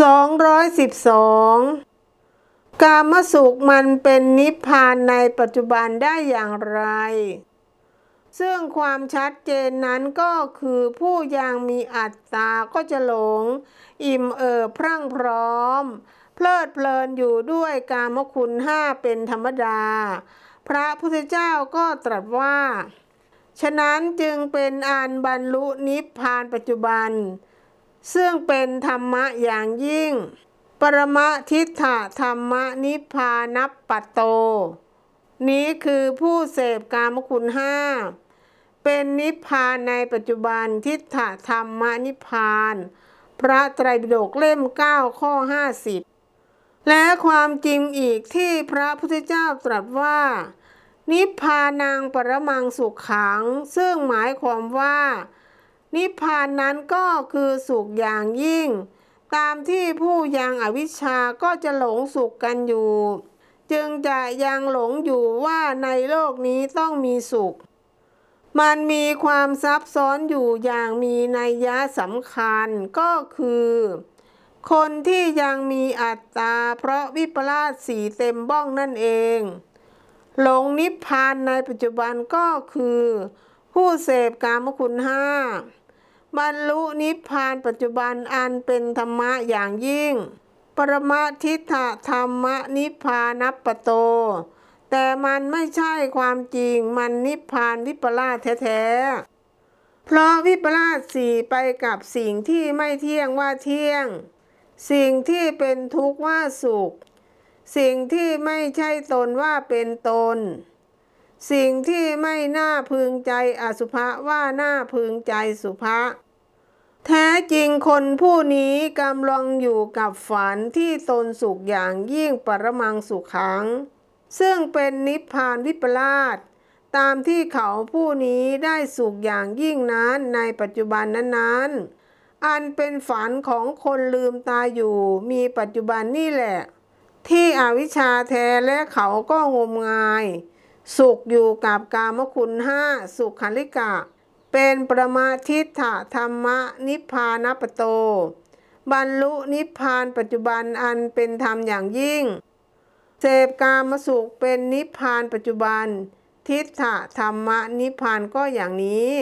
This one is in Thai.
212 กามสุขมันเป็นนิพพานในปัจจุบันได้อย่างไร ซึ่งความชัดเจนนั้นก็คือผู้ยังมีอัตตาก็จะหลง อิ่มเอิบพรั่งพร้อม เพลิดเพลินอยู่ด้วยกามคุณห้าเป็นธรรมดา พระพุทธเจ้าก็ตรัสว่า ฉะนั้นจึงเป็นอันบรรลุนิพพานปัจจุบัน ซึ่งเป็นธรรมะอย่างยิ่ง ปรมทิฏฐธรรมนิพพานัปปัตโต นี้คือผู้เสพกามคุณห้า เป็นนิพพานในปัจจุบันทิฏฐธรรมนิพพาน พระไตรปิฎกเล่ม 9 ข้อ 50 และความจริงอีกที่พระพุทธเจ้าตรัสว่า นิพพานังปรมังสุขขัง ซึ่งหมายความว่า นิพพานนั้นก็คือสุขอย่างยิ่ง ตามที่ผู้ยังอวิชชาก็จะหลงสุขกันอยู่ จึงจะยังหลงอยู่ว่าในโลกนี้ต้องมีสุข มันมีความซับซ้อนอยู่อย่างมีนัยยะสำคัญก็คือ คนที่ยังมีอัตตาเพราะวิปลาสสีเต็มบ้องนั่นเอง หลงนิพพานในปัจจุบันก็คือผู้เสพกามคุณห้า บรรลุนิพพานปัจจุบันอันเป็นธรรมะอย่างยิ่ง ปรมาทิฏฐธรรมนิพพานัปปโต แต่มันไม่ใช่ความจริงมันนิพพานวิปลาสแท้ๆ เพราะวิปลาสสี่ไปกับสิ่งที่ไม่เที่ยงว่าเที่ยง สิ่งที่เป็นทุกข์ว่าสุข สิ่งที่ไม่ใช่ตนว่าเป็นตนสิ่งที่ไม่น่าพึงใจอสุภะว่าน่าพึงใจสุภะ แท้จริงคนผู้นี้กำลังอยู่กับฝันที่ตนสุขอย่างยิ่งปรมังสุขขัง ซึ่งเป็นนิพพานวิปลาสตามที่เขาผู้นี้ได้สุขอย่างยิ่งนั้นในปัจจุบันนั้นๆ อันเป็นฝันของคนลืมตาอยู่มีปัจจุบันนี่แหละ ที่อวิชชาแท้และเขาก็งมงาย สุขอยู่กับกามคุณห้าสุขขันลิกะ เป็นประมาทิฏฐธรรมนิพพานปโต บรรลุนิพพานปัจจุบันอันเป็นธรรมอย่างยิ่ง เสพกามสุขเป็นนิพพานปัจจุบัน ทิฏฐธรรมนิพพานก็อย่างนี้